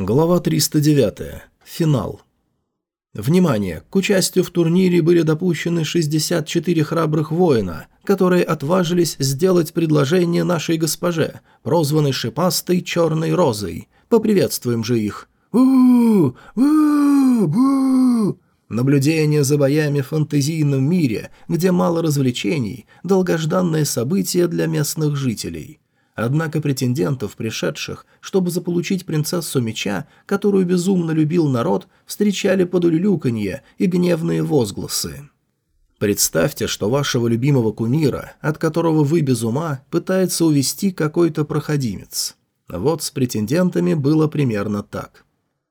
Глава 309. Финал. Внимание! К участию в турнире были допущены 64 храбрых воина, которые отважились сделать предложение нашей госпоже, прозванной шипастой черной розой. Поприветствуем же их. Наблюдение за боями в фантазийном мире, где мало развлечений, долгожданное событие для местных жителей – Однако претендентов, пришедших, чтобы заполучить принцессу меча, которую безумно любил народ, встречали под улюлюканье и гневные возгласы. Представьте, что вашего любимого кумира, от которого вы без ума, пытается увести какой-то проходимец. Вот с претендентами было примерно так.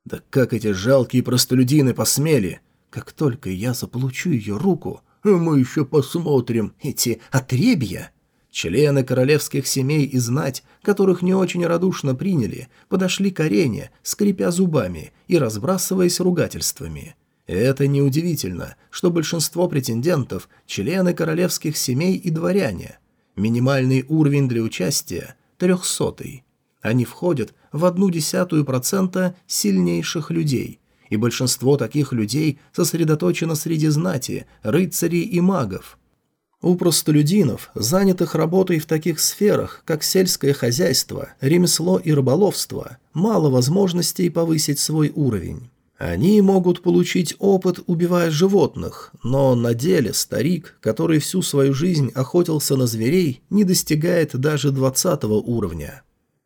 «Да как эти жалкие простолюдины посмели! Как только я заполучу ее руку, мы еще посмотрим эти отребья!» Члены королевских семей и знать, которых не очень радушно приняли, подошли к арене, скрипя зубами и разбрасываясь ругательствами. это неудивительно, что большинство претендентов – члены королевских семей и дворяне. Минимальный уровень для участия – трехсотый. Они входят в одну десятую процента сильнейших людей – и большинство таких людей сосредоточено среди знати, рыцарей и магов. У простолюдинов, занятых работой в таких сферах, как сельское хозяйство, ремесло и рыболовство, мало возможностей повысить свой уровень. Они могут получить опыт, убивая животных, но на деле старик, который всю свою жизнь охотился на зверей, не достигает даже 20 уровня.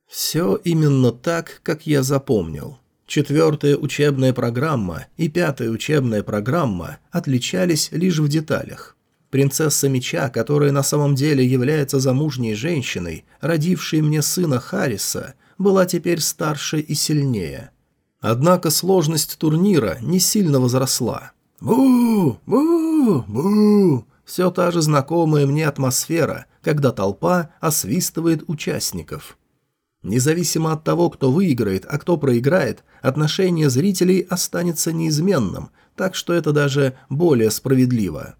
Все именно так, как я запомнил. Четвертая учебная программа и пятая учебная программа отличались лишь в деталях. Принцесса Меча, которая на самом деле является замужней женщиной, родившей мне сына Харриса, была теперь старше и сильнее. Однако сложность турнира не сильно возросла. «Бу! Бу! Бу!» Все та же знакомая мне атмосфера, когда толпа освистывает участников. Независимо от того, кто выиграет, а кто проиграет, отношение зрителей останется неизменным, так что это даже более справедливо.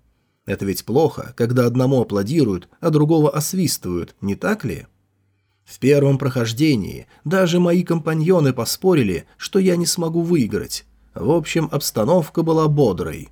Это ведь плохо, когда одному аплодируют, а другого освистывают, не так ли? В первом прохождении даже мои компаньоны поспорили, что я не смогу выиграть. В общем, обстановка была бодрой.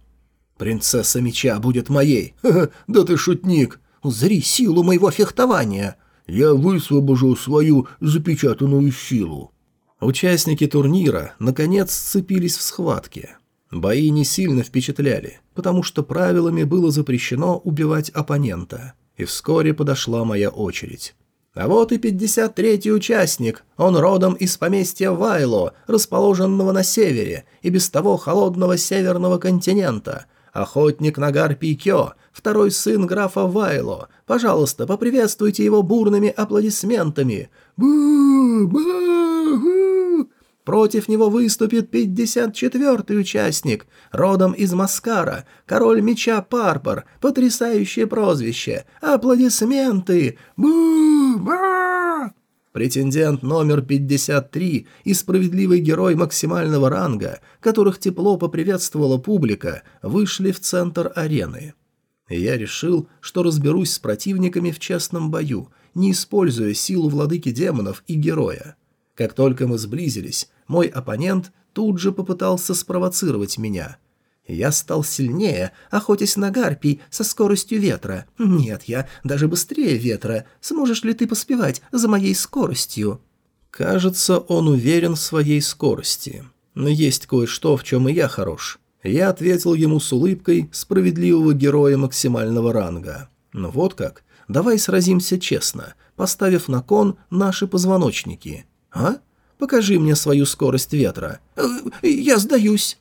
«Принцесса меча будет моей!» Ха -ха, «Да ты шутник! Узри силу моего фехтования!» «Я высвобожу свою запечатанную силу!» Участники турнира, наконец, сцепились в схватке. Бои не сильно впечатляли, потому что правилами было запрещено убивать оппонента. И вскоре подошла моя очередь. А вот и 53-й участник. Он родом из поместья Вайло, расположенного на севере и без того холодного северного континента. Охотник Нагар Пикё, второй сын графа Вайло. Пожалуйста, поприветствуйте его бурными аплодисментами. Бу-бу-бу! Против него выступит 54-й участник, родом из Маскара, король меча Парпор, потрясающее прозвище. Аплодисменты! Бу-ба! Претендент номер 53 и справедливый герой максимального ранга, которых тепло поприветствовала публика, вышли в центр арены. Я решил, что разберусь с противниками в честном бою, не используя силу владыки демонов и героя. Как только мы сблизились, мой оппонент тут же попытался спровоцировать меня. Я стал сильнее, охотясь на гарпий со скоростью ветра. Нет, я даже быстрее ветра. Сможешь ли ты поспевать за моей скоростью? Кажется, он уверен в своей скорости. Но есть кое-что, в чем и я хорош. Я ответил ему с улыбкой справедливого героя максимального ранга. Ну вот как. Давай сразимся честно, поставив на кон наши позвоночники. А? Покажи мне свою скорость ветра. Э, я сдаюсь.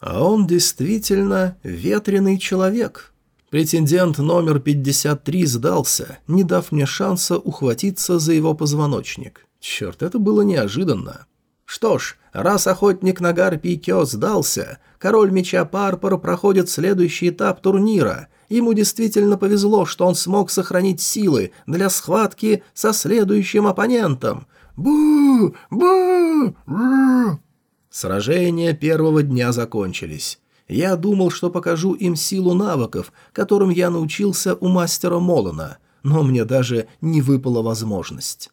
А он действительно ветреный человек. Претендент номер 53 сдался, не дав мне шанса ухватиться за его позвоночник. Черт, это было неожиданно. Что ж, раз охотник на Гарпий Кё сдался, король меча Парпор проходит следующий этап турнира. Ему действительно повезло, что он смог сохранить силы для схватки со следующим оппонентом. Бу! Бу! Бу! Сражения первого дня закончились. Я думал, что покажу им силу навыков, которым я научился у мастера Молона, но мне даже не выпала возможность.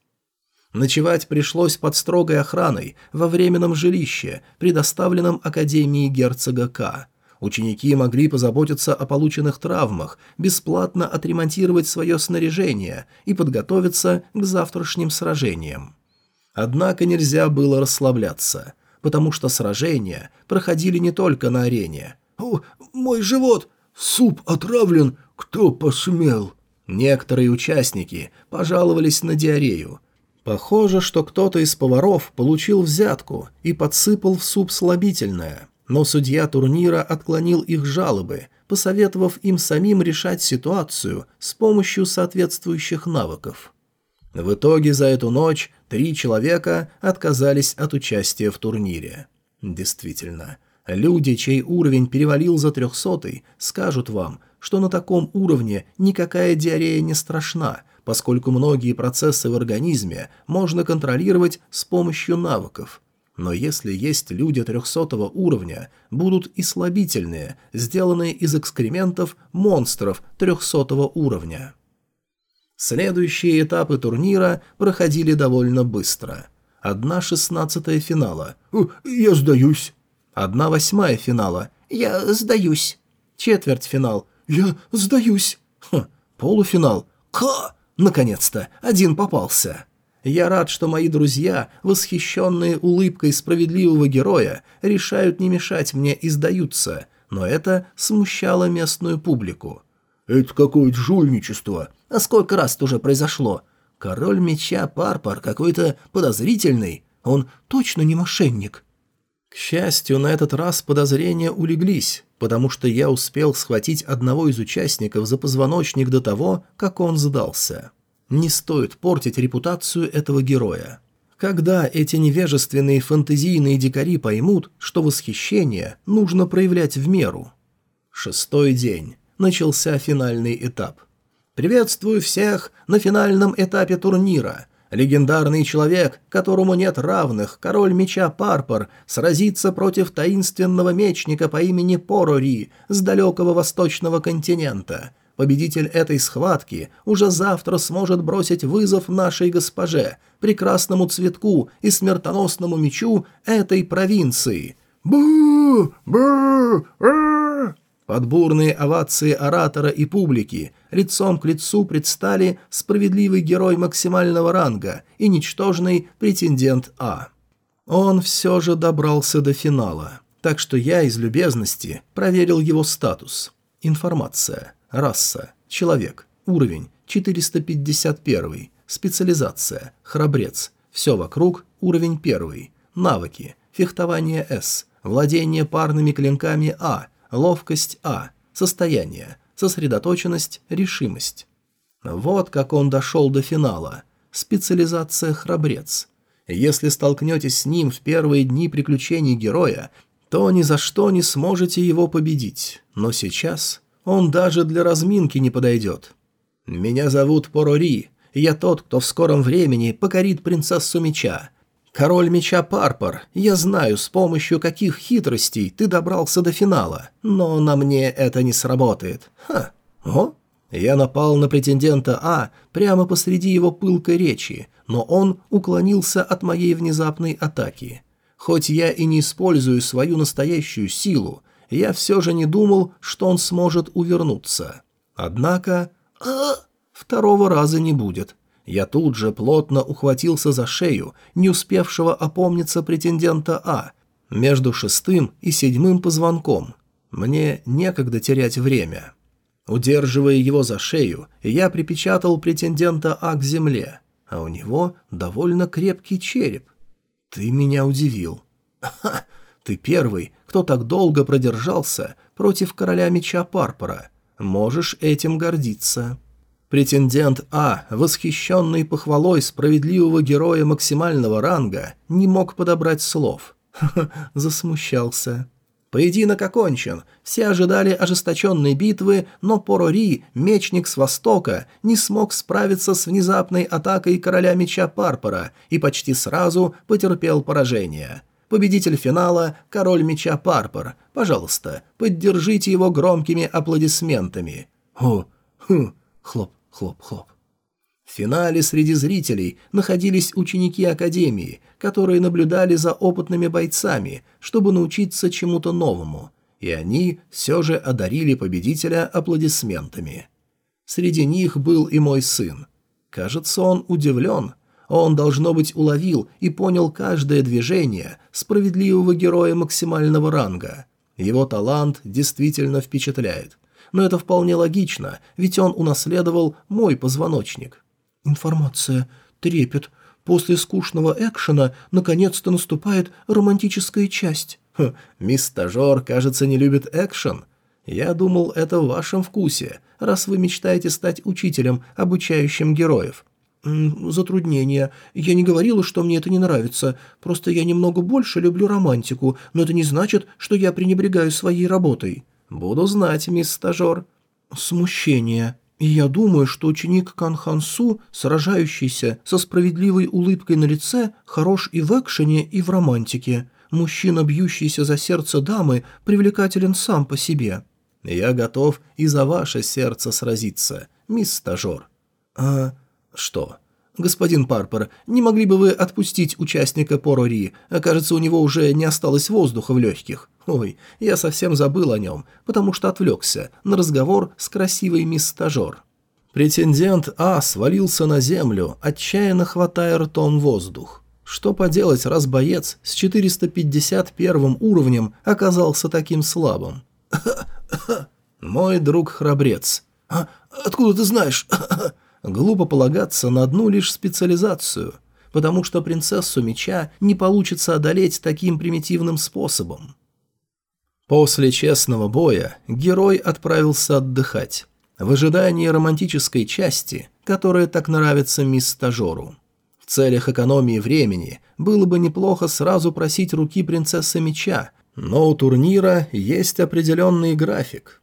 Ночевать пришлось под строгой охраной во временном жилище, предоставленном Академией герцога К. Ученики могли позаботиться о полученных травмах, бесплатно отремонтировать свое снаряжение и подготовиться к завтрашним сражениям. Однако нельзя было расслабляться, потому что сражения проходили не только на арене. «О, мой живот! Суп отравлен! Кто посмел?» Некоторые участники пожаловались на диарею – Похоже, что кто-то из поваров получил взятку и подсыпал в суп слабительное, но судья турнира отклонил их жалобы, посоветовав им самим решать ситуацию с помощью соответствующих навыков. В итоге за эту ночь три человека отказались от участия в турнире. Действительно, люди, чей уровень перевалил за трехсотый, скажут вам, что на таком уровне никакая диарея не страшна – поскольку многие процессы в организме можно контролировать с помощью навыков. Но если есть люди 300 уровня, будут и слабительные, сделанные из экскрементов монстров 300 уровня. Следующие этапы турнира проходили довольно быстро. Одна шестнадцатая финала. «Я сдаюсь». Одна восьмая финала. «Я сдаюсь». Четвертьфинал. «Я сдаюсь». Хм, полуфинал. «Ха!» Наконец-то, один попался. Я рад, что мои друзья, восхищенные улыбкой справедливого героя, решают не мешать мне и сдаются, но это смущало местную публику. «Это какое-то жульничество!» «А сколько раз это уже произошло?» «Король меча Парпар какой-то подозрительный. Он точно не мошенник?» К счастью, на этот раз подозрения улеглись, потому что я успел схватить одного из участников за позвоночник до того, как он сдался. Не стоит портить репутацию этого героя. Когда эти невежественные фэнтезийные дикари поймут, что восхищение нужно проявлять в меру? Шестой день. Начался финальный этап. «Приветствую всех на финальном этапе турнира!» Легендарный человек, которому нет равных, король меча Парпор, сразится против таинственного мечника по имени Порори с далекого восточного континента. Победитель этой схватки уже завтра сможет бросить вызов нашей госпоже, прекрасному цветку и смертоносному мечу этой провинции. «Бу! Бу! А!» Под бурные овации оратора и публики лицом к лицу предстали справедливый герой максимального ранга и ничтожный претендент А. Он все же добрался до финала, так что я из любезности проверил его статус. Информация. Раса. Человек. Уровень. 451. Специализация. Храбрец. Все вокруг. Уровень 1. Навыки. Фехтование С. Владение парными клинками А ловкость А, состояние, сосредоточенность, решимость. Вот как он дошел до финала. Специализация «Храбрец». Если столкнетесь с ним в первые дни приключений героя, то ни за что не сможете его победить. Но сейчас он даже для разминки не подойдет. Меня зовут Порори, я тот, кто в скором времени покорит принцессу меча. «Король меча Парпор, я знаю, с помощью каких хитростей ты добрался до финала, но на мне это не сработает. Ха! О!» Я напал на претендента А прямо посреди его пылкой речи, но он уклонился от моей внезапной атаки. Хоть я и не использую свою настоящую силу, я все же не думал, что он сможет увернуться. Однако... А! Второго раза не будет. Я тут же плотно ухватился за шею, не успевшего опомниться претендента А, между шестым и седьмым позвонком. Мне некогда терять время. Удерживая его за шею, я припечатал претендента А к земле, а у него довольно крепкий череп. Ты меня удивил. Ха! Ты первый, кто так долго продержался против короля меча Парпора. Можешь этим гордиться. Претендент А, восхищенный похвалой справедливого героя максимального ранга, не мог подобрать слов. засмущался. Поединок окончен. Все ожидали ожесточенной битвы, но Порори, мечник с востока, не смог справиться с внезапной атакой короля меча Парпора и почти сразу потерпел поражение. Победитель финала – король меча Парпор. Пожалуйста, поддержите его громкими аплодисментами. О, хм, хлоп, Хлоп-хлоп. В финале среди зрителей находились ученики Академии, которые наблюдали за опытными бойцами, чтобы научиться чему-то новому, и они все же одарили победителя аплодисментами. Среди них был и мой сын. Кажется, он удивлен. Он, должно быть, уловил и понял каждое движение справедливого героя максимального ранга. Его талант действительно впечатляет. Но это вполне логично, ведь он унаследовал мой позвоночник. Информация. Трепет. После скучного экшена наконец-то наступает романтическая часть. Хм, мисс Стажер, кажется, не любит экшен. Я думал, это в вашем вкусе, раз вы мечтаете стать учителем, обучающим героев. «Затруднения. Я не говорила, что мне это не нравится. Просто я немного больше люблю романтику, но это не значит, что я пренебрегаю своей работой». «Буду знать, мисс Стажер». «Смущение. И я думаю, что ученик Кан сражающийся со справедливой улыбкой на лице, хорош и в экшене, и в романтике. Мужчина, бьющийся за сердце дамы, привлекателен сам по себе. Я готов и за ваше сердце сразиться, мисс Стажер. А что? Господин Парпер, не могли бы вы отпустить участника Порори? Кажется, у него уже не осталось воздуха в легких. Ой, я совсем забыл о нем, потому что отвлекся на разговор с красивой мисс Стажер. Претендент А свалился на землю, отчаянно хватая ртом воздух. Что поделать, раз боец с 451 уровнем оказался таким слабым? Мой друг-храбрец. А откуда ты знаешь? Глупо полагаться на одну лишь специализацию, потому что принцессу меча не получится одолеть таким примитивным способом. После честного боя герой отправился отдыхать, в ожидании романтической части, которая так нравится мисс Стажеру. В целях экономии времени было бы неплохо сразу просить руки принцессы меча, но у турнира есть определенный график.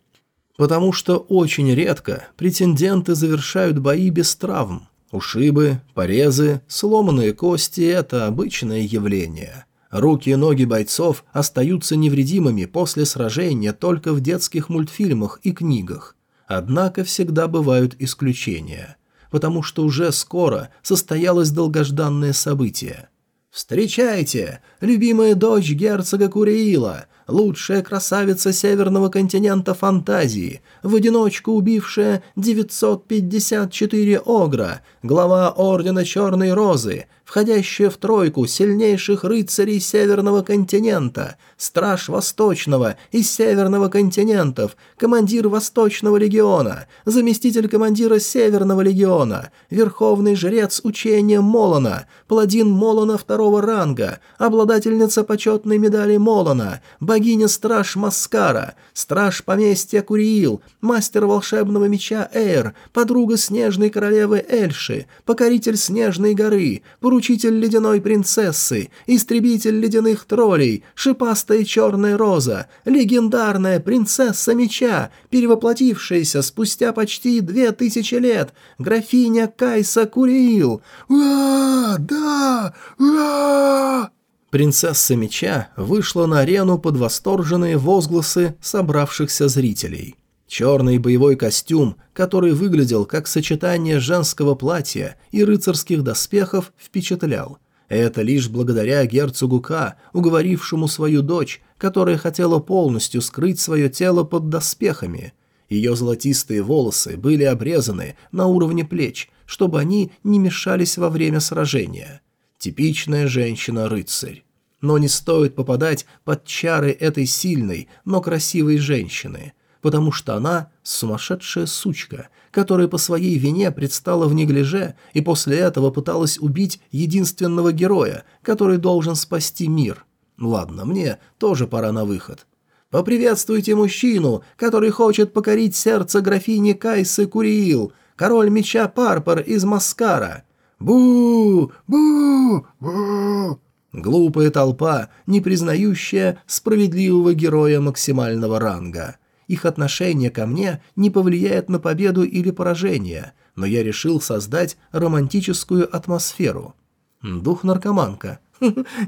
Потому что очень редко претенденты завершают бои без травм. Ушибы, порезы, сломанные кости – это обычное явление. Руки и ноги бойцов остаются невредимыми после сражения только в детских мультфильмах и книгах. Однако всегда бывают исключения, потому что уже скоро состоялось долгожданное событие. «Встречайте, любимая дочь герцога Куриила, лучшая красавица северного континента фантазии, в одиночку убившая 954 огра, глава Ордена Черной Розы, входящая в тройку сильнейших рыцарей Северного континента, страж Восточного и Северного континентов, командир Восточного легиона, заместитель командира Северного легиона, верховный жрец учения Молона, паладин Молона второго ранга, обладательница почетной медали Молона, богиня-страж Маскара, страж поместья Куриил, мастер волшебного меча Эйр, подруга снежной королевы Эльши, покоритель снежной горы, поручитель ледяной принцессы, истребитель ледяных троллей, шипастая черная роза, легендарная принцесса меча, перевоплотившаяся спустя почти две тысячи лет, графиня Кайса Куриил. «Уа! Да! Уа!» Принцесса меча вышла на арену под восторженные возгласы собравшихся зрителей. Черный боевой костюм, который выглядел как сочетание женского платья и рыцарских доспехов, впечатлял. Это лишь благодаря герцогу К, уговорившему свою дочь, которая хотела полностью скрыть свое тело под доспехами. Ее золотистые волосы были обрезаны на уровне плеч, чтобы они не мешались во время сражения. Типичная женщина-рыцарь. Но не стоит попадать под чары этой сильной, но красивой женщины – потому что она сумасшедшая сучка, которая по своей вине предстала в неглиже и после этого пыталась убить единственного героя, который должен спасти мир. Ладно, мне тоже пора на выход. Поприветствуйте мужчину, который хочет покорить сердце графини Кайсы Куриил, король меча Парпор из Маскара. Бу! Бу! Бу! Глупая толпа, не признающая справедливого героя максимального ранга – их отношение ко мне не повлияет на победу или поражение, но я решил создать романтическую атмосферу. Дух-наркоманка.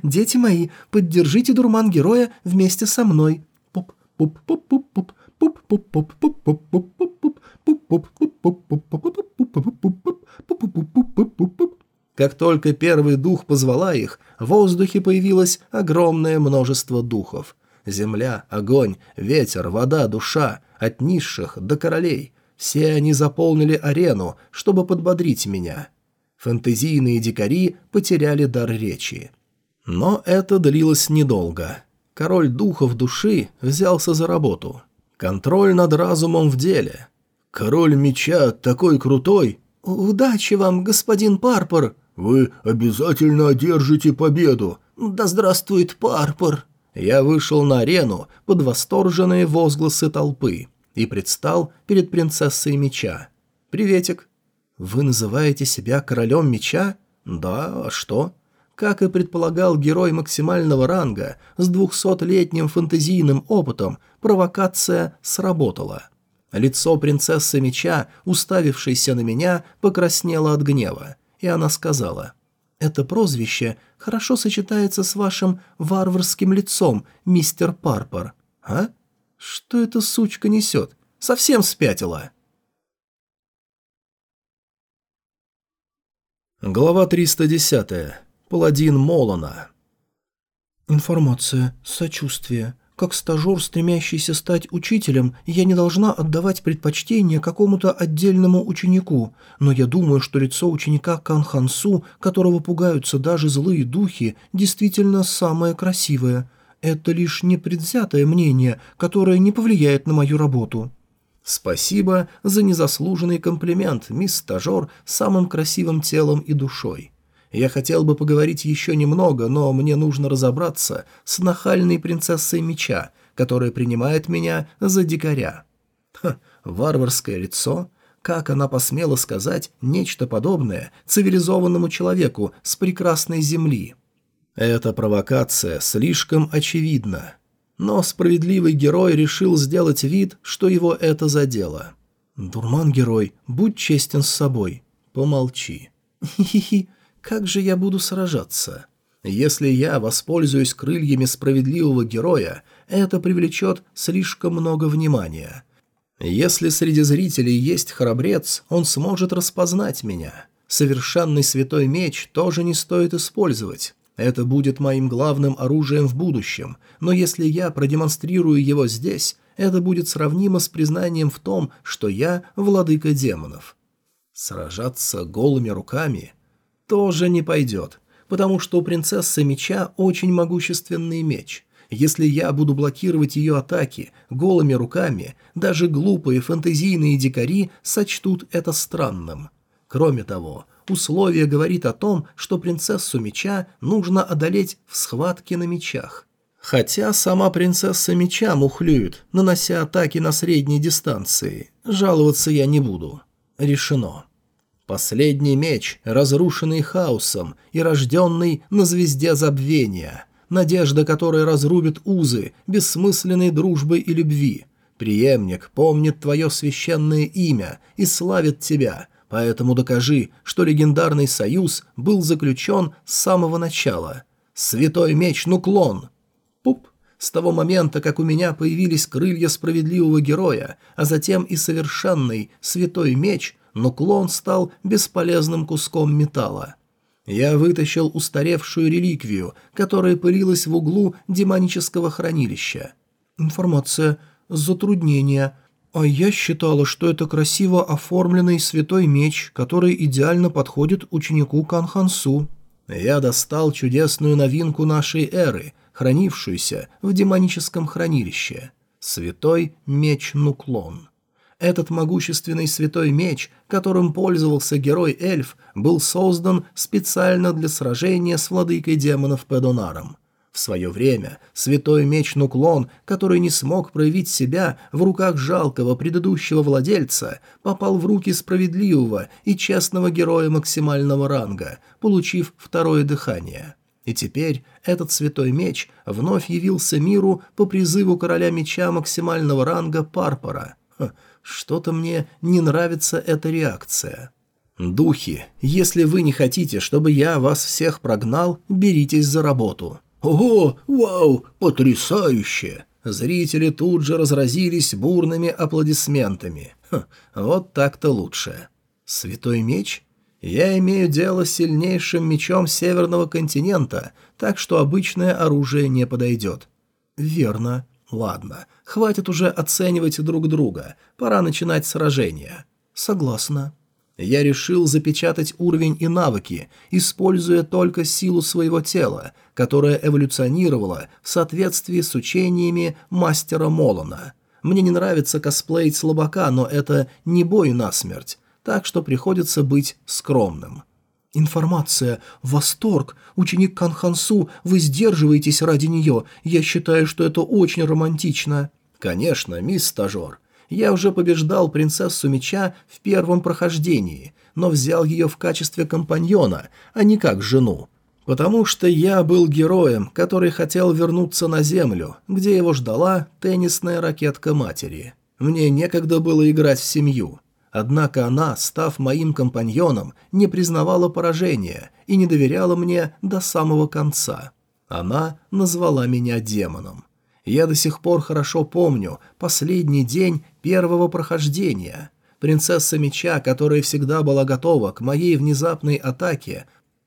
«Дети мои, поддержите дурман героя вместе со мной». Пуп-пуп-пуп-пуп-пуп. Пуп-пуп-пуп-пуп-пуп-пуп-пуп. Как только первый дух позвала их, в воздухе появилось огромное множество духов. Земля, огонь, ветер, вода, душа, от низших до королей. Все они заполнили арену, чтобы подбодрить меня. Фэнтезийные дикари потеряли дар речи. Но это длилось недолго. Король духов души взялся за работу. Контроль над разумом в деле. Король меча такой крутой. «Удачи вам, господин Парпор!» Вы обязательно одержите победу. Да здравствует Парпор! Я вышел на арену под восторженные возгласы толпы и предстал перед принцессой меча. «Приветик. Вы называете себя королем меча? Да, а что?» Как и предполагал герой максимального ранга, с двухсотлетним фэнтезийным опытом провокация сработала. Лицо принцессы меча, уставившейся на меня, покраснело от гнева и она сказала, «Это прозвище хорошо сочетается с вашим варварским лицом, мистер Парпор». «А? Что эта сучка несет? Совсем спятила». Глава 310. Паладин Молона. Информация, сочувствие, как стажер, стремящийся стать учителем, я не должна отдавать предпочтение какому-то отдельному ученику, но я думаю, что лицо ученика Канхансу, которого пугаются даже злые духи, действительно самое красивое. Это лишь непредвзятое мнение, которое не повлияет на мою работу. Спасибо за незаслуженный комплимент, мисс стажер самым красивым телом и душой. Я хотел бы поговорить еще немного, но мне нужно разобраться с нахальной принцессой меча, которая принимает меня за дикаря. Ха, варварское лицо? Как она посмела сказать нечто подобное цивилизованному человеку с прекрасной земли? Эта провокация слишком очевидна. Но справедливый герой решил сделать вид, что его это задело. «Дурман-герой, будь честен с собой. Помолчи». «Хи-хи-хи, как же я буду сражаться? Если я воспользуюсь крыльями справедливого героя, это привлечет слишком много внимания. Если среди зрителей есть храбрец, он сможет распознать меня. Совершенный святой меч тоже не стоит использовать. Это будет моим главным оружием в будущем, но если я продемонстрирую его здесь, это будет сравнимо с признанием в том, что я владыка демонов. Сражаться голыми руками тоже не пойдет, потому что у принцессы меча очень могущественный меч. Если я буду блокировать ее атаки голыми руками, даже глупые фэнтезийные дикари сочтут это странным. Кроме того, условие говорит о том, что принцессу меча нужно одолеть в схватке на мечах. Хотя сама принцесса меча мухлюет, нанося атаки на средней дистанции. Жаловаться я не буду. Решено. Последний меч, разрушенный хаосом и рожденный на звезде забвения. Надежда, которая разрубит узы бессмысленной дружбы и любви. Приемник помнит твое священное имя и славит тебя, поэтому докажи, что легендарный союз был заключен с самого начала. Святой меч Нуклон. Пуп. С того момента, как у меня появились крылья справедливого героя, а затем и совершенный святой меч – но клон стал бесполезным куском металла. Я вытащил устаревшую реликвию, которая пылилась в углу демонического хранилища. Информация. Затруднение. А я считала, что это красиво оформленный святой меч, который идеально подходит ученику Канхансу. Я достал чудесную новинку нашей эры, хранившуюся в демоническом хранилище. Святой меч Нуклон. Этот могущественный святой меч, которым пользовался герой-эльф, был создан специально для сражения с владыкой демонов Педонаром. В свое время святой меч Нуклон, который не смог проявить себя в руках жалкого предыдущего владельца, попал в руки справедливого и честного героя максимального ранга, получив второе дыхание. И теперь этот святой меч вновь явился миру по призыву короля меча максимального ранга Парпора. Ха, что-то мне не нравится эта реакция. Духи, если вы не хотите, чтобы я вас всех прогнал, беритесь за работу. Ого, вау, потрясающе! Зрители тут же разразились бурными аплодисментами. Хм, вот так-то лучше. Святой меч? Я имею дело с сильнейшим мечом Северного континента, так что обычное оружие не подойдет. Верно. Ладно, хватит уже оценивать друг друга, пора начинать сражение. Согласна. Я решил запечатать уровень и навыки, используя только силу своего тела, которая эволюционировала в соответствии с учениями мастера Молона. Мне не нравится косплеить слабака, но это не бой насмерть, так что приходится быть скромным. «Информация. Восторг. Ученик Канхансу, вы сдерживаетесь ради нее. Я считаю, что это очень романтично». «Конечно, мисс стажер. Я уже побеждал принцессу меча в первом прохождении, но взял ее в качестве компаньона, а не как жену. Потому что я был героем, который хотел вернуться на землю, где его ждала теннисная ракетка матери. Мне некогда было играть в семью. Однако она, став моим компаньоном, не признавала поражения и не доверяла мне до самого конца. Она назвала меня демоном. Я до сих пор хорошо помню последний день первого прохождения. Принцесса меча, которая всегда была готова к моей внезапной атаке,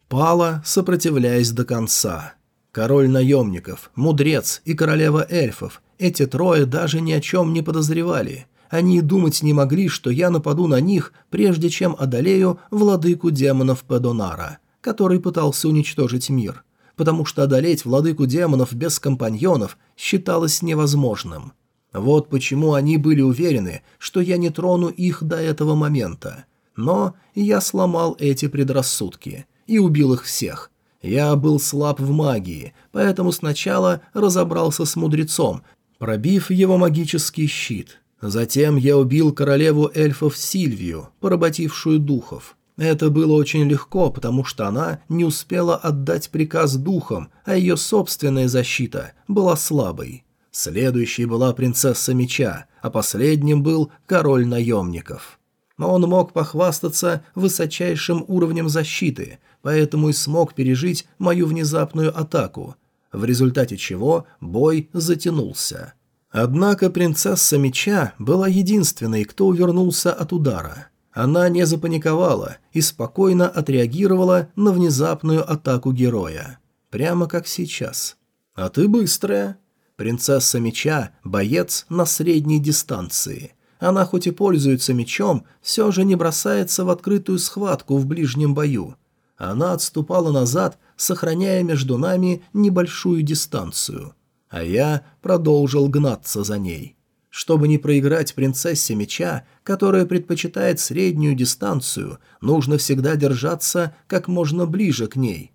пала, сопротивляясь до конца. Король наемников, мудрец и королева эльфов – эти трое даже ни о чем не подозревали – они и думать не могли, что я нападу на них, прежде чем одолею владыку демонов Педонара, который пытался уничтожить мир, потому что одолеть владыку демонов без компаньонов считалось невозможным. Вот почему они были уверены, что я не трону их до этого момента. Но я сломал эти предрассудки и убил их всех. Я был слаб в магии, поэтому сначала разобрался с мудрецом, пробив его магический щит – Затем я убил королеву эльфов Сильвию, поработившую духов. Это было очень легко, потому что она не успела отдать приказ духам, а ее собственная защита была слабой. Следующей была принцесса меча, а последним был король наемников. Но он мог похвастаться высочайшим уровнем защиты, поэтому и смог пережить мою внезапную атаку, в результате чего бой затянулся. Однако принцесса меча была единственной, кто увернулся от удара. Она не запаниковала и спокойно отреагировала на внезапную атаку героя. Прямо как сейчас. «А ты быстрая». Принцесса меча – боец на средней дистанции. Она хоть и пользуется мечом, все же не бросается в открытую схватку в ближнем бою. Она отступала назад, сохраняя между нами небольшую дистанцию – а я продолжил гнаться за ней. Чтобы не проиграть принцессе меча, которая предпочитает среднюю дистанцию, нужно всегда держаться как можно ближе к ней.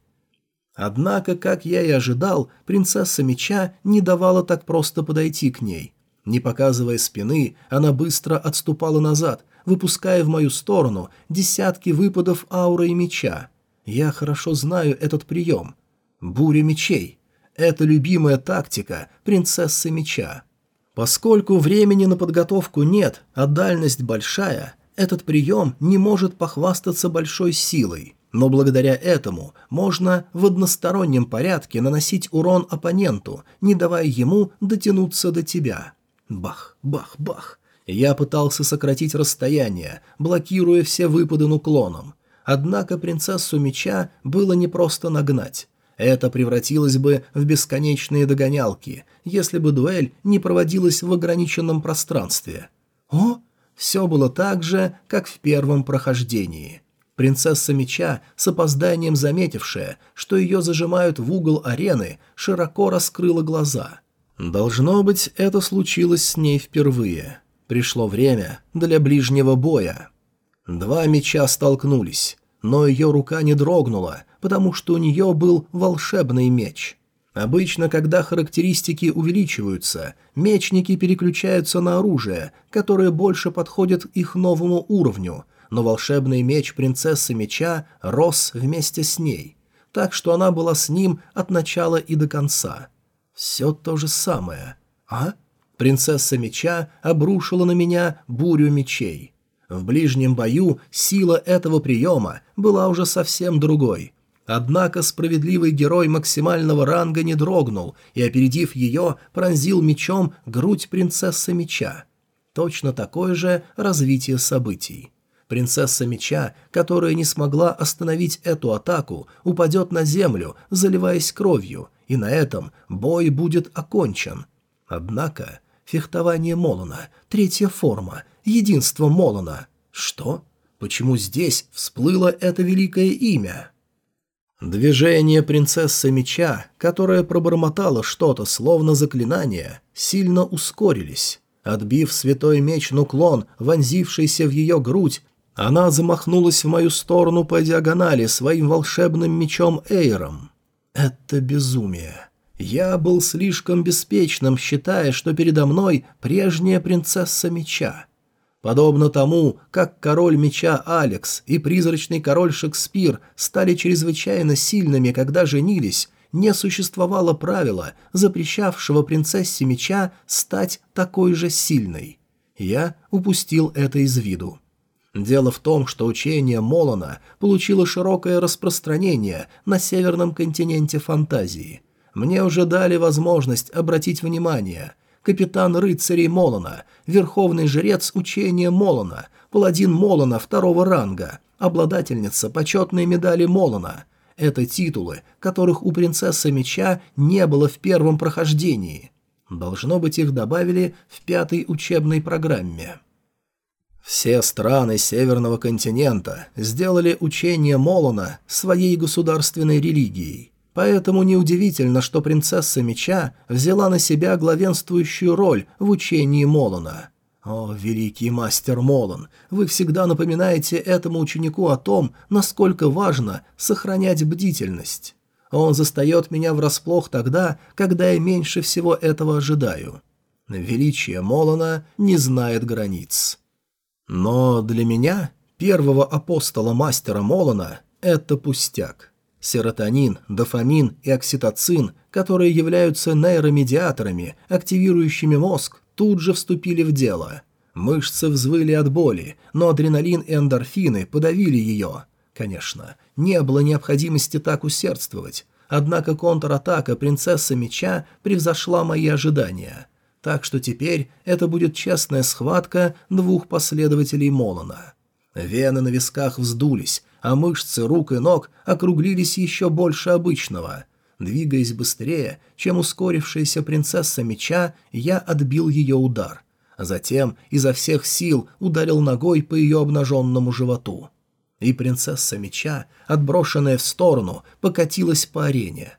Однако, как я и ожидал, принцесса меча не давала так просто подойти к ней. Не показывая спины, она быстро отступала назад, выпуская в мою сторону десятки выпадов ауры и меча. Я хорошо знаю этот прием. Буря мечей. Это любимая тактика принцессы меча. Поскольку времени на подготовку нет, а дальность большая, этот прием не может похвастаться большой силой. Но благодаря этому можно в одностороннем порядке наносить урон оппоненту, не давая ему дотянуться до тебя. Бах, бах, бах. Я пытался сократить расстояние, блокируя все выпады нуклоном. Однако принцессу меча было непросто нагнать. Это превратилось бы в бесконечные догонялки, если бы дуэль не проводилась в ограниченном пространстве. О, все было так же, как в первом прохождении. Принцесса меча, с опозданием заметившая, что ее зажимают в угол арены, широко раскрыла глаза. Должно быть, это случилось с ней впервые. Пришло время для ближнего боя. Два меча столкнулись, но ее рука не дрогнула, потому что у нее был волшебный меч. Обычно, когда характеристики увеличиваются, мечники переключаются на оружие, которое больше подходит их новому уровню, но волшебный меч принцессы меча рос вместе с ней, так что она была с ним от начала и до конца. Все то же самое. А? Принцесса меча обрушила на меня бурю мечей. В ближнем бою сила этого приема была уже совсем другой. Однако справедливый герой максимального ранга не дрогнул и, опередив ее, пронзил мечом грудь принцессы меча. Точно такое же развитие событий. Принцесса меча, которая не смогла остановить эту атаку, упадет на землю, заливаясь кровью, и на этом бой будет окончен. Однако фехтование Молона, третья форма, единство Молона. Что? Почему здесь всплыло это великое имя? Движение принцессы меча, которая пробормотала что-то, словно заклинание, сильно ускорились. Отбив святой меч нуклон, вонзившийся в ее грудь, она замахнулась в мою сторону по диагонали своим волшебным мечом Эйром. Это безумие. Я был слишком беспечным, считая, что передо мной прежняя принцесса меча. Подобно тому, как король меча Алекс и призрачный король Шекспир стали чрезвычайно сильными, когда женились, не существовало правила, запрещавшего принцессе меча стать такой же сильной. Я упустил это из виду. Дело в том, что учение Молона получило широкое распространение на северном континенте фантазии. Мне уже дали возможность обратить внимание – капитан рыцарей Молона, верховный жрец учения Молона, паладин Молона второго ранга, обладательница почетной медали Молона. Это титулы, которых у принцессы меча не было в первом прохождении. Должно быть, их добавили в пятой учебной программе. Все страны Северного континента сделали учение Молона своей государственной религией. Поэтому неудивительно, что принцесса меча взяла на себя главенствующую роль в учении Молона. О, великий мастер Молон, вы всегда напоминаете этому ученику о том, насколько важно сохранять бдительность. Он застает меня врасплох тогда, когда я меньше всего этого ожидаю. Величие Молона не знает границ. Но для меня, первого апостола мастера Молона, это пустяк. Серотонин, дофамин и окситоцин, которые являются нейромедиаторами, активирующими мозг, тут же вступили в дело. Мышцы взвыли от боли, но адреналин и эндорфины подавили ее. Конечно, не было необходимости так усердствовать, однако контратака принцессы меча превзошла мои ожидания. Так что теперь это будет честная схватка двух последователей Молона. Вены на висках вздулись, а мышцы рук и ног округлились еще больше обычного. Двигаясь быстрее, чем ускорившаяся принцесса меча, я отбил ее удар. Затем изо всех сил ударил ногой по ее обнаженному животу. И принцесса меча, отброшенная в сторону, покатилась по арене.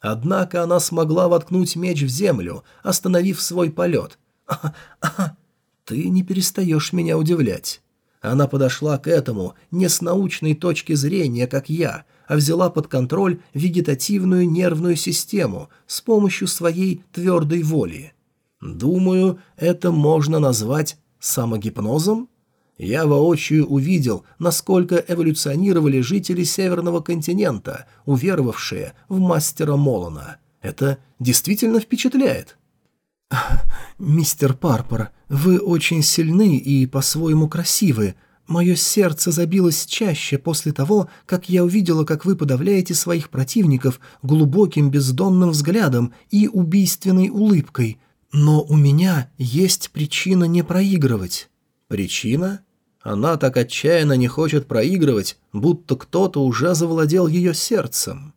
Однако она смогла воткнуть меч в землю, остановив свой полет. «А, а, ты не перестаешь меня удивлять». Она подошла к этому не с научной точки зрения, как я, а взяла под контроль вегетативную нервную систему с помощью своей твердой воли. Думаю, это можно назвать самогипнозом? Я воочию увидел, насколько эволюционировали жители Северного континента, уверовавшие в мастера Молона. Это действительно впечатляет. «Мистер Парпор, вы очень сильны и по-своему красивы. Мое сердце забилось чаще после того, как я увидела, как вы подавляете своих противников глубоким бездонным взглядом и убийственной улыбкой. Но у меня есть причина не проигрывать». «Причина?» Она так отчаянно не хочет проигрывать, будто кто-то уже завладел ее сердцем.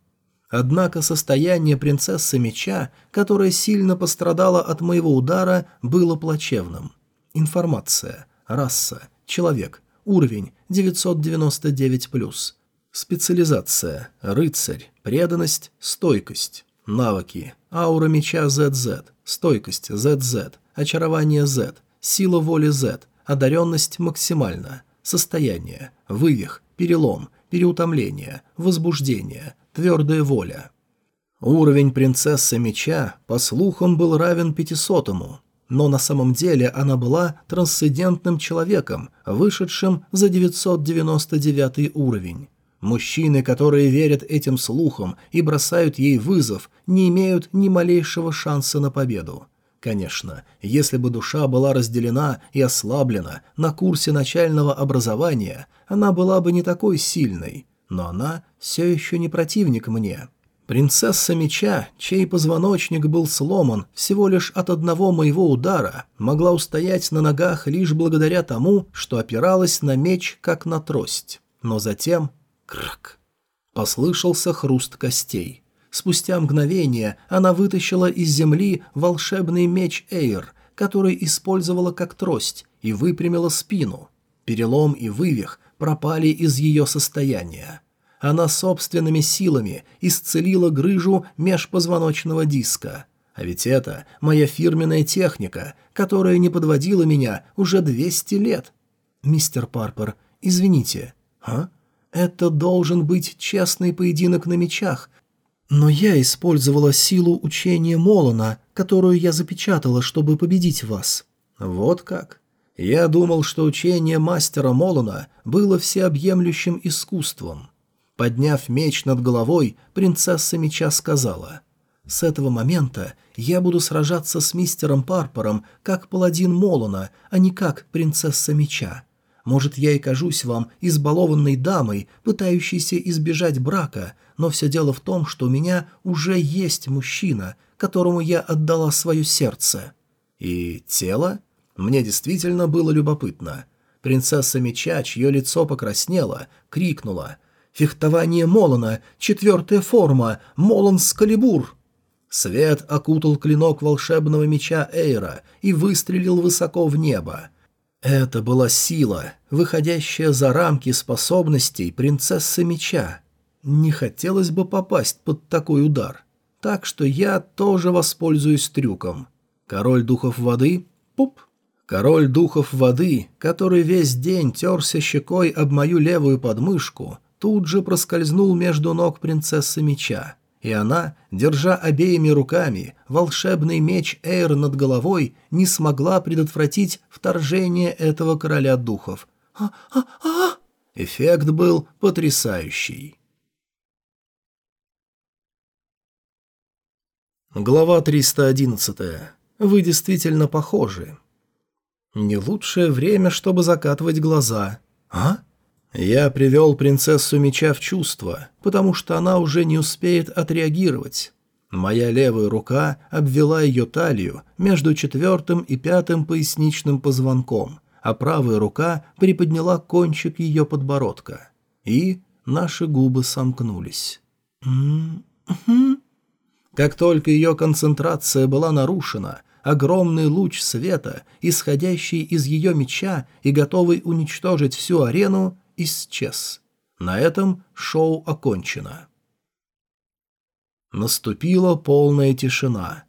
Однако состояние принцессы меча, которая сильно пострадала от моего удара, было плачевным. Информация. Раса. Человек. Уровень 999+. Специализация. Рыцарь. Преданность. Стойкость. Навыки. Аура меча ZZ. Стойкость ZZ. Очарование Z. Сила воли Z. Одаренность максимальна. Состояние. Вывих. Перелом. Переутомление. Возбуждение твердая воля. Уровень принцессы меча, по слухам, был равен пятисотому, но на самом деле она была трансцендентным человеком, вышедшим за 999 уровень. Мужчины, которые верят этим слухам и бросают ей вызов, не имеют ни малейшего шанса на победу. Конечно, если бы душа была разделена и ослаблена на курсе начального образования, она была бы не такой сильной, но она все еще не противник мне. Принцесса меча, чей позвоночник был сломан всего лишь от одного моего удара, могла устоять на ногах лишь благодаря тому, что опиралась на меч, как на трость. Но затем... Крак! Послышался хруст костей. Спустя мгновение она вытащила из земли волшебный меч Эйр, который использовала как трость, и выпрямила спину. Перелом и вывих пропали из ее состояния она собственными силами исцелила грыжу межпозвоночного диска. А ведь это моя фирменная техника, которая не подводила меня уже 200 лет. Мистер Парпер, извините. А? Это должен быть честный поединок на мечах. Но я использовала силу учения Молона, которую я запечатала, чтобы победить вас. Вот как. Я думал, что учение мастера Молона было всеобъемлющим искусством. Подняв меч над головой, принцесса меча сказала, «С этого момента я буду сражаться с мистером Парпором как паладин Молона, а не как принцесса меча. Может, я и кажусь вам избалованной дамой, пытающейся избежать брака, но все дело в том, что у меня уже есть мужчина, которому я отдала свое сердце». «И тело?» Мне действительно было любопытно. Принцесса меча, чье лицо покраснело, крикнула Фехтование Молона, четвертая форма, Молон Скалибур. Свет окутал клинок волшебного меча Эйра и выстрелил высоко в небо. Это была сила, выходящая за рамки способностей принцессы меча. Не хотелось бы попасть под такой удар. Так что я тоже воспользуюсь трюком. Король духов воды — пуп. Король духов воды, который весь день терся щекой об мою левую подмышку, тут же проскользнул между ног принцессы меча, и она, держа обеими руками волшебный меч Эйр над головой, не смогла предотвратить вторжение этого короля духов. «А-а-а!» Эффект был потрясающий. Глава 311. Вы действительно похожи. Не лучшее время, чтобы закатывать глаза. А? Я привел принцессу меча в чувство, потому что она уже не успеет отреагировать. Моя левая рука обвела ее талию между четвертым и пятым поясничным позвонком, а правая рука приподняла кончик ее подбородка. И наши губы сомкнулись. Как только ее концентрация была нарушена, огромный луч света, исходящий из ее меча и готовый уничтожить всю арену, исчез. На этом шоу окончено. Наступила полная тишина,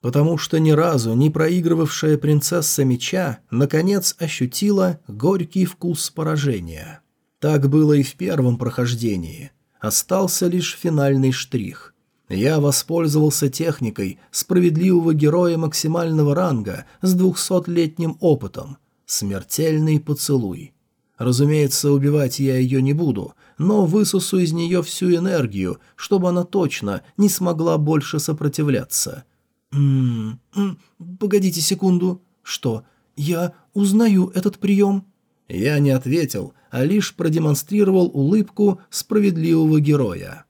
потому что ни разу не проигрывавшая принцесса меча наконец ощутила горький вкус поражения. Так было и в первом прохождении. Остался лишь финальный штрих. Я воспользовался техникой справедливого героя максимального ранга с двухсотлетним опытом. Смертельный поцелуй. Разумеется, убивать я ее не буду, но высосу из нее всю энергию, чтобы она точно не смогла больше сопротивляться. «М -м -м, погодите секунду. Что, я узнаю этот прием?» Я не ответил, а лишь продемонстрировал улыбку справедливого героя.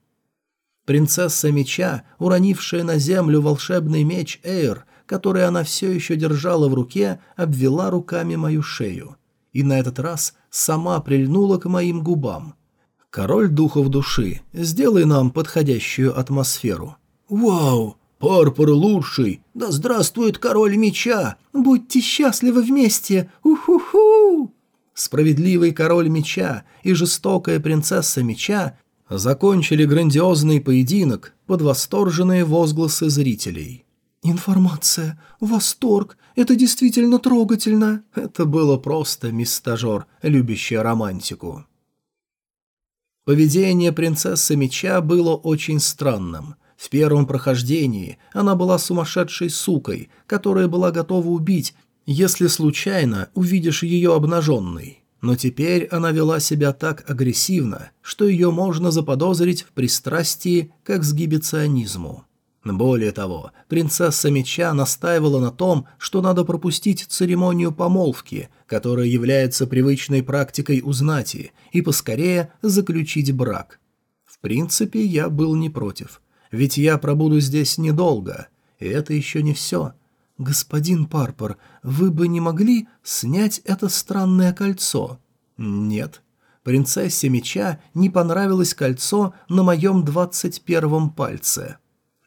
Принцесса меча, уронившая на землю волшебный меч Эйр, который она все еще держала в руке, обвела руками мою шею. И на этот раз сама прильнула к моим губам. «Король духов души, сделай нам подходящую атмосферу». «Вау! Парпор лучший! Да здравствует король меча! Будьте счастливы вместе! Уху-ху!» Справедливый король меча и жестокая принцесса меча закончили грандиозный поединок под восторженные возгласы зрителей. «Информация, восторг, это действительно трогательно». Это было просто мистажер, любящая романтику. Поведение принцессы меча было очень странным. В первом прохождении она была сумасшедшей сукой, которая была готова убить, если случайно увидишь ее обнаженной. Но теперь она вела себя так агрессивно, что ее можно заподозрить в пристрастии к эксгибиционизму. Более того, принцесса меча настаивала на том, что надо пропустить церемонию помолвки, которая является привычной практикой у знати, и поскорее заключить брак. В принципе, я был не против. ведь я пробуду здесь недолго. И это еще не все. «Господин Парпор, вы бы не могли снять это странное кольцо?» «Нет. Принцессе меча не понравилось кольцо на моем двадцать первом пальце.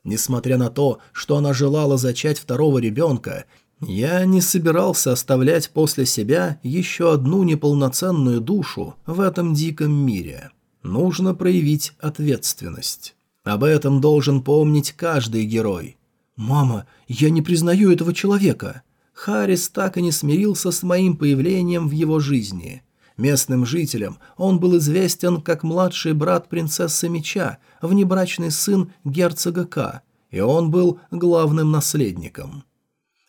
Несмотря на то, что она желала зачать второго ребенка, я не собирался оставлять после себя еще одну неполноценную душу в этом диком мире. Нужно проявить ответственность. Об этом должен помнить каждый герой. «Мама, я не признаю этого человека». Харрис так и не смирился с моим появлением в его жизни. Местным жителям он был известен как младший брат принцессы Меча, внебрачный сын герцога К, и он был главным наследником.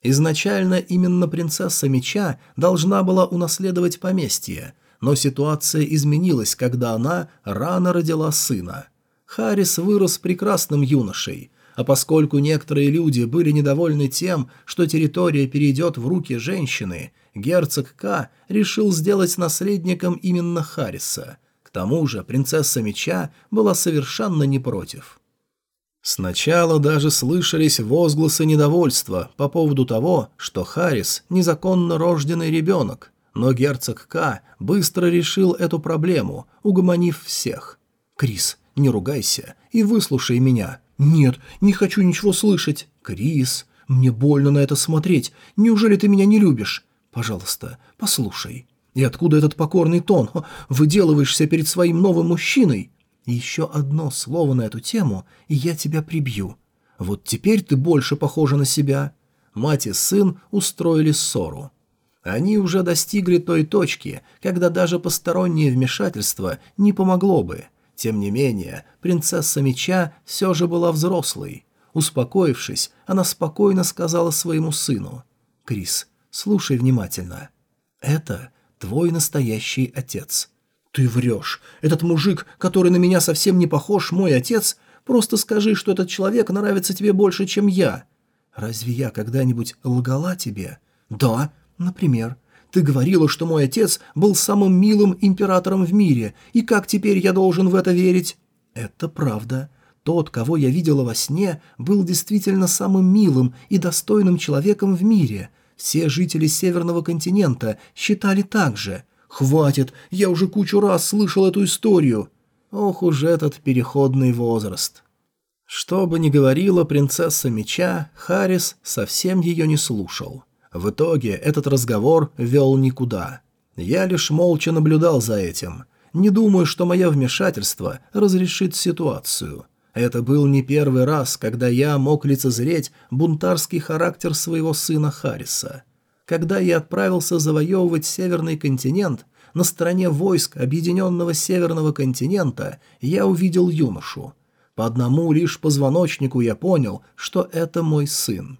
Изначально именно принцесса Меча должна была унаследовать поместье, но ситуация изменилась, когда она рано родила сына. Харрис вырос прекрасным юношей, а поскольку некоторые люди были недовольны тем, что территория перейдет в руки женщины, герцог К решил сделать наследником именно Харриса. К тому же принцесса Меча была совершенно не против. Сначала даже слышались возгласы недовольства по поводу того, что Харрис – незаконно рожденный ребенок, но герцог К быстро решил эту проблему, угомонив всех. «Крис, не ругайся и выслушай меня. «Нет, не хочу ничего слышать. Крис, мне больно на это смотреть. Неужели ты меня не любишь? Пожалуйста, послушай. И откуда этот покорный тон? Выделываешься перед своим новым мужчиной? Еще одно слово на эту тему, и я тебя прибью. Вот теперь ты больше похожа на себя». Мать и сын устроили ссору. Они уже достигли той точки, когда даже постороннее вмешательство не помогло бы. Тем не менее, принцесса меча все же была взрослой. Успокоившись, она спокойно сказала своему сыну. «Крис, слушай внимательно. Это твой настоящий отец». «Ты врешь. Этот мужик, который на меня совсем не похож, мой отец. Просто скажи, что этот человек нравится тебе больше, чем я». «Разве я когда-нибудь лгала тебе?» «Да, например. Ты говорила, что мой отец был самым милым императором в мире, и как теперь я должен в это верить?» «Это правда. Тот, кого я видела во сне, был действительно самым милым и достойным человеком в мире. Все жители Северного континента считали так же. Хватит, я уже кучу раз слышал эту историю. Ох уж этот переходный возраст». Что бы ни говорила принцесса меча, Харрис совсем ее не слушал. В итоге этот разговор вел никуда. Я лишь молча наблюдал за этим. Не думаю, что мое вмешательство разрешит ситуацию. Это был не первый раз, когда я мог лицезреть бунтарский характер своего сына Харриса. Когда я отправился завоевывать Северный континент, на стороне войск Объединенного Северного континента я увидел юношу. По одному лишь позвоночнику я понял, что это мой сын.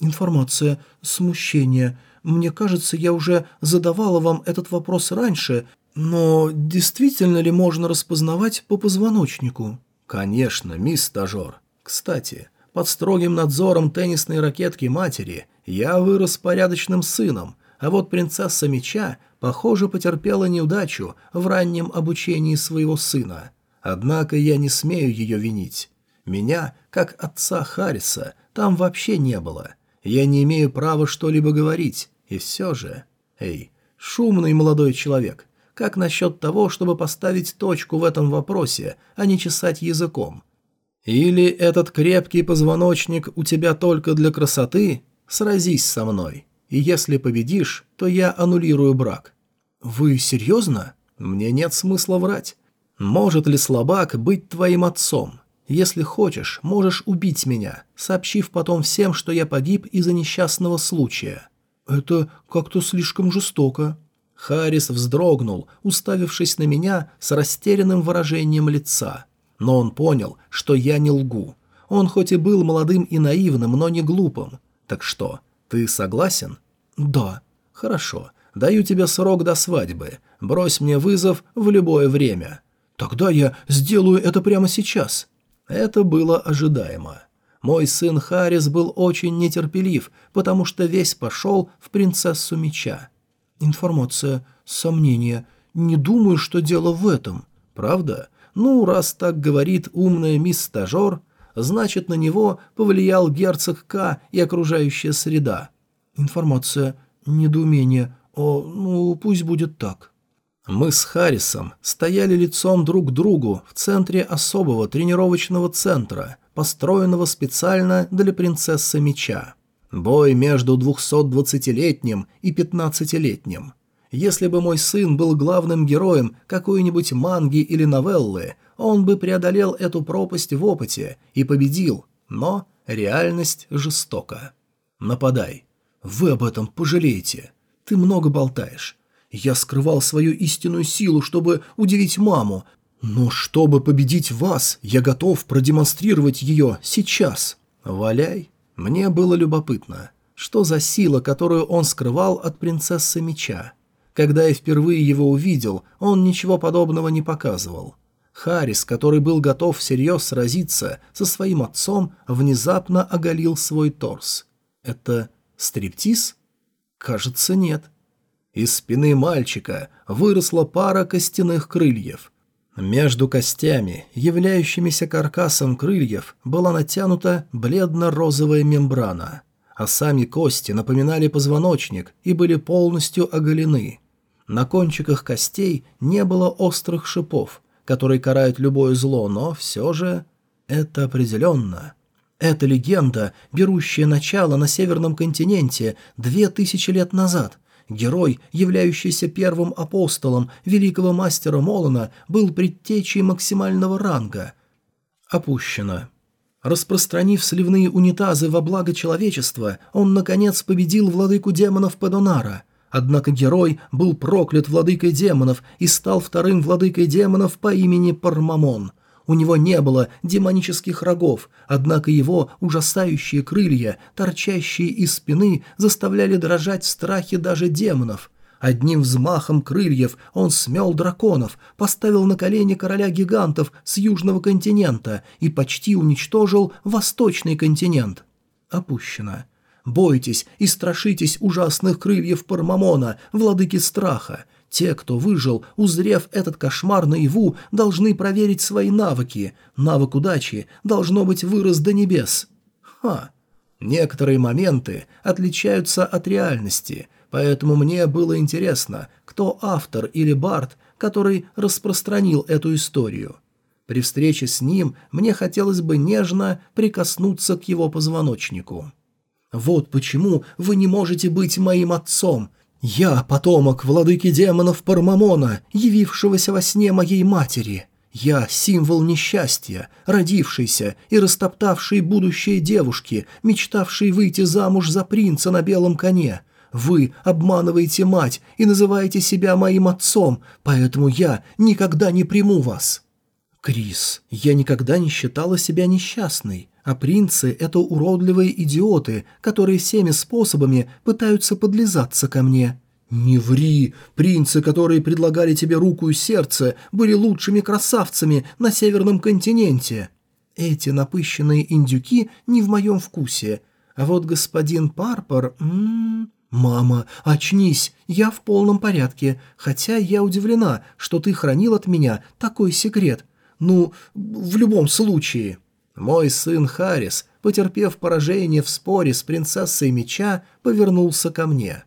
«Информация. Смущение. Мне кажется, я уже задавала вам этот вопрос раньше, но действительно ли можно распознавать по позвоночнику?» «Конечно, мисс стажер. Кстати, под строгим надзором теннисной ракетки матери я вырос порядочным сыном, а вот принцесса меча, похоже, потерпела неудачу в раннем обучении своего сына. Однако я не смею ее винить. Меня, как отца Харриса, там вообще не было. Я не имею права что-либо говорить, и все же... Эй, шумный молодой человек, как насчет того, чтобы поставить точку в этом вопросе, а не чесать языком? Или этот крепкий позвоночник у тебя только для красоты? Сразись со мной. И если победишь, то я аннулирую брак. Вы серьезно? Мне нет смысла врать. Может ли слабак быть твоим отцом? Если хочешь, можешь убить меня, сообщив потом всем, что я погиб из-за несчастного случая». «Это как-то слишком жестоко». Харрис вздрогнул, уставившись на меня с растерянным выражением лица. Но он понял, что я не лгу. Он хоть и был молодым и наивным, но не глупым. Так что, ты согласен? Да. Хорошо. Даю тебе срок до свадьбы. Брось мне вызов в любое время. Тогда я сделаю это прямо сейчас. Это было ожидаемо. Мой сын Харрис был очень нетерпелив, потому что весь пошел в принцессу меча. Информация, сомнения. Не думаю, что дело в этом. Правда? Ну, раз так говорит умная мисс-стажер, значит, на него повлиял герцог К и окружающая среда. Информация. Недоумение. О, ну, пусть будет так. Мы с Харрисом стояли лицом друг к другу в центре особого тренировочного центра, построенного специально для принцессы меча. Бой между 220-летним и 15-летним. Если бы мой сын был главным героем какой-нибудь манги или новеллы, он бы преодолел эту пропасть в опыте и победил, но реальность жестока. Нападай. Вы об этом пожалеете. Ты много болтаешь. Я скрывал свою истинную силу, чтобы удивить маму, но чтобы победить вас, я готов продемонстрировать ее сейчас. Валяй. Мне было любопытно, что за сила, которую он скрывал от принцессы меча. Когда я впервые его увидел, он ничего подобного не показывал. Харрис, который был готов всерьез сразиться со своим отцом, внезапно оголил свой торс. Это стриптиз? Кажется, нет. Из спины мальчика выросла пара костяных крыльев. Между костями, являющимися каркасом крыльев, была натянута бледно-розовая мембрана, а сами кости напоминали позвоночник и были полностью оголены. На кончиках костей не было острых шипов, которые карают любое зло, но все же это определенно. Это легенда, берущая начало на Северном континенте две тысячи лет назад – Герой, являющийся первым апостолом великого мастера Молона, был предтечей максимального ранга. Опущено. Распространив сливные унитазы во благо человечества, он, наконец, победил владыку демонов Падонара. Однако герой был проклят владыкой демонов и стал вторым владыкой демонов по имени Пармамон – у него не было демонических рогов, однако его ужасающие крылья, торчащие из спины, заставляли дрожать в страхе даже демонов. Одним взмахом крыльев он смел драконов, поставил на колени короля гигантов с южного континента и почти уничтожил восточный континент. Опущено. Бойтесь и страшитесь ужасных крыльев Пармамона, владыки страха. Те, кто выжил, узрев этот кошмар наяву, должны проверить свои навыки. Навык удачи должно быть вырос до небес. Ха. Некоторые моменты отличаются от реальности, поэтому мне было интересно, кто автор или бард, который распространил эту историю. При встрече с ним мне хотелось бы нежно прикоснуться к его позвоночнику. «Вот почему вы не можете быть моим отцом. «Я потомок владыки демонов Пармамона, явившегося во сне моей матери. Я символ несчастья, родившийся и растоптавший будущее девушки, мечтавшей выйти замуж за принца на белом коне. Вы обманываете мать и называете себя моим отцом, поэтому я никогда не приму вас». «Крис, я никогда не считала себя несчастной. А принцы — это уродливые идиоты, которые всеми способами пытаются подлизаться ко мне. «Не ври! Принцы, которые предлагали тебе руку и сердце, были лучшими красавцами на Северном континенте!» Эти напыщенные индюки не в моем вкусе. А вот господин Парпор... М -м -м. «Мама, очнись! Я в полном порядке, хотя я удивлена, что ты хранил от меня такой секрет. Ну, в любом случае...» Мой сын Харрис, потерпев поражение в споре с принцессой меча, повернулся ко мне.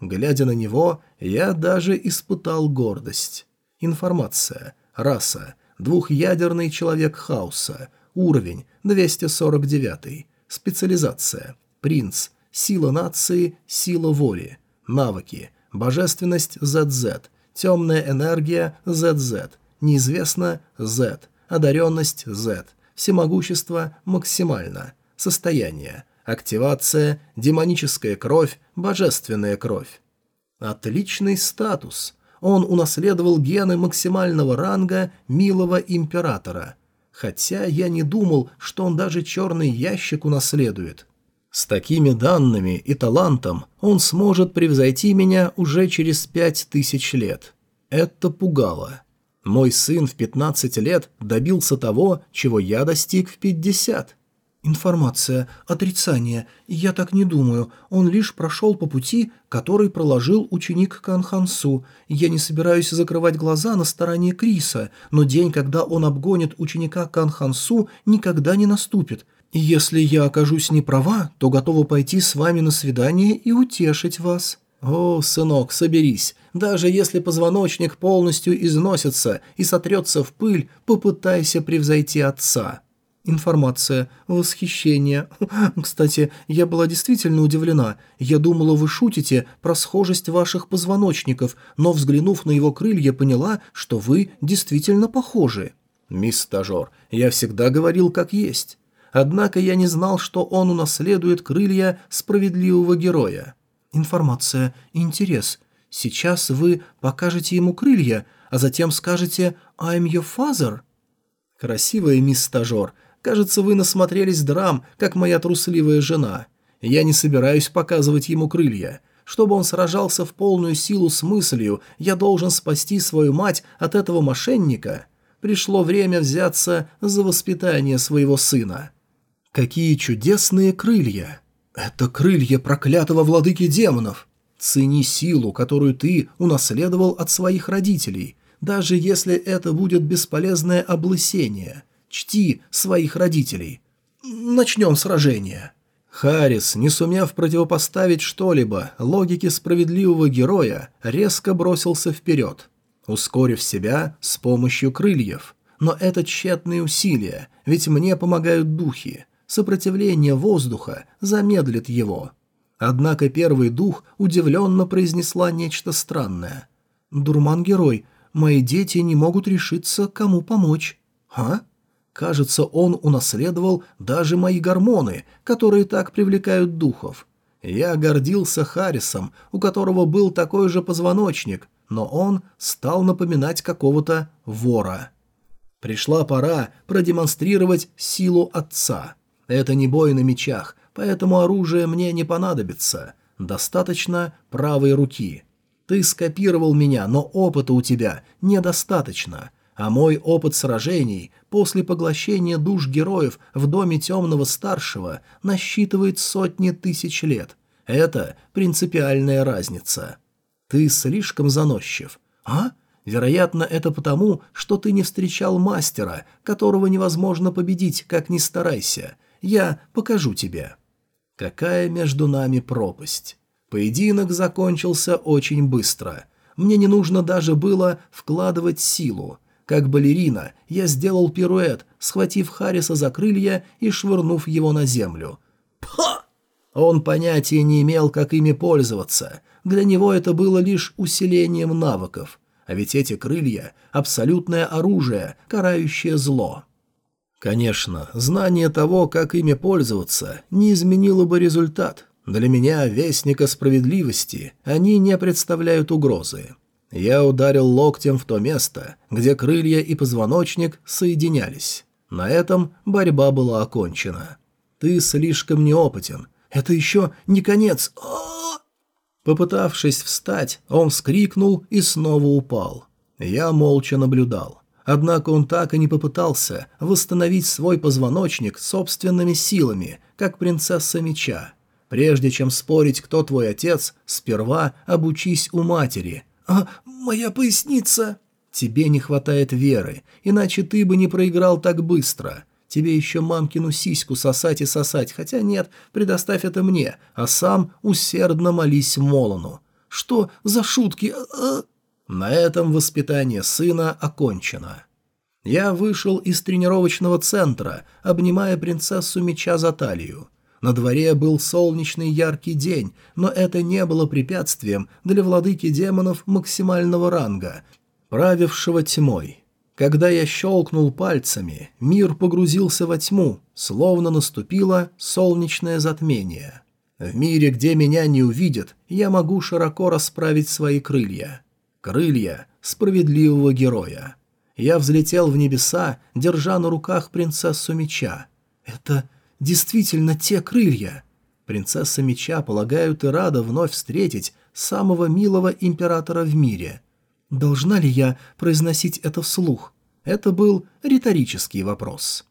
Глядя на него, я даже испытал гордость. Информация. Раса. Двухъядерный человек хаоса. Уровень 249. Специализация. Принц. Сила нации, сила воли. Навыки. Божественность ZZ. Темная энергия ZZ. Неизвестно Z. Одаренность Z. Всемогущество максимально. Состояние. Активация, демоническая кровь, божественная кровь. Отличный статус. Он унаследовал гены максимального ранга милого императора. Хотя я не думал, что он даже черный ящик унаследует. С такими данными и талантом он сможет превзойти меня уже через пять тысяч лет. Это пугало. Мой сын в 15 лет добился того, чего я достиг в 50. Информация. Отрицание. Я так не думаю. Он лишь прошел по пути, который проложил ученик Канхансу. Я не собираюсь закрывать глаза на стороне Криса, но день, когда он обгонит ученика Канхансу, никогда не наступит. И если я окажусь не права, то готова пойти с вами на свидание и утешить вас». «О, сынок, соберись. Даже если позвоночник полностью износится и сотрется в пыль, попытайся превзойти отца». Информация. Восхищение. Кстати, я была действительно удивлена. Я думала, вы шутите про схожесть ваших позвоночников, но, взглянув на его крылья, поняла, что вы действительно похожи. Мисс Стажер, я всегда говорил как есть. Однако я не знал, что он унаследует крылья справедливого героя. Информация. Интерес. Сейчас вы покажете ему крылья, а затем скажете «I'm your father». Красивая мисс Стажер, Кажется, вы насмотрелись драм, как моя трусливая жена. Я не собираюсь показывать ему крылья. Чтобы он сражался в полную силу с мыслью «я должен спасти свою мать от этого мошенника», пришло время взяться за воспитание своего сына. Какие чудесные крылья! Это крылья проклятого владыки демонов! Цени силу, которую ты унаследовал от своих родителей, даже если это будет бесполезное облысение – Чти своих родителей. Начнем сражение». Харрис, не сумев противопоставить что-либо логике справедливого героя, резко бросился вперед, ускорив себя с помощью крыльев. Но это тщетные усилия, ведь мне помогают духи. Сопротивление воздуха замедлит его. Однако первый дух удивленно произнесла нечто странное. «Дурман-герой, мои дети не могут решиться, кому помочь». «А?» Кажется, он унаследовал даже мои гормоны, которые так привлекают духов. Я гордился Харрисом, у которого был такой же позвоночник, но он стал напоминать какого-то вора. Пришла пора продемонстрировать силу отца. Это не бой на мечах, поэтому оружие мне не понадобится. Достаточно правой руки. Ты скопировал меня, но опыта у тебя недостаточно а мой опыт сражений после поглощения душ героев в доме темного старшего насчитывает сотни тысяч лет. Это принципиальная разница. Ты слишком заносчив. А? Вероятно, это потому, что ты не встречал мастера, которого невозможно победить, как ни старайся. Я покажу тебе. Какая между нами пропасть. Поединок закончился очень быстро. Мне не нужно даже было вкладывать силу. Как балерина, я сделал пируэт, схватив Харриса за крылья и швырнув его на землю. Пха! Он понятия не имел, как ими пользоваться. Для него это было лишь усилением навыков. А ведь эти крылья — абсолютное оружие, карающее зло. Конечно, знание того, как ими пользоваться, не изменило бы результат. Для меня, Вестника Справедливости, они не представляют угрозы. Я ударил локтем в то место, где крылья и позвоночник соединялись. На этом борьба была окончена. Ты слишком неопытен. Это еще не конец. А Попытавшись встать, он вскрикнул и снова упал. Я молча наблюдал. Однако он так и не попытался восстановить свой позвоночник собственными силами, как принцесса меча. Прежде чем спорить, кто твой отец, сперва обучись у матери, «А моя поясница...» «Тебе не хватает веры, иначе ты бы не проиграл так быстро. Тебе еще мамкину сиську сосать и сосать, хотя нет, предоставь это мне, а сам усердно молись Молону. Что за шутки? А -а? На этом воспитание сына окончено. Я вышел из тренировочного центра, обнимая принцессу меча за талию. На дворе был солнечный яркий день, но это не было препятствием для владыки демонов максимального ранга, правившего тьмой. Когда я щелкнул пальцами, мир погрузился во тьму, словно наступило солнечное затмение. В мире, где меня не увидят, я могу широко расправить свои крылья. Крылья справедливого героя. Я взлетел в небеса, держа на руках принцессу меча. Это действительно те крылья. Принцесса меча, полагают, и рада вновь встретить самого милого императора в мире. Должна ли я произносить это вслух? Это был риторический вопрос.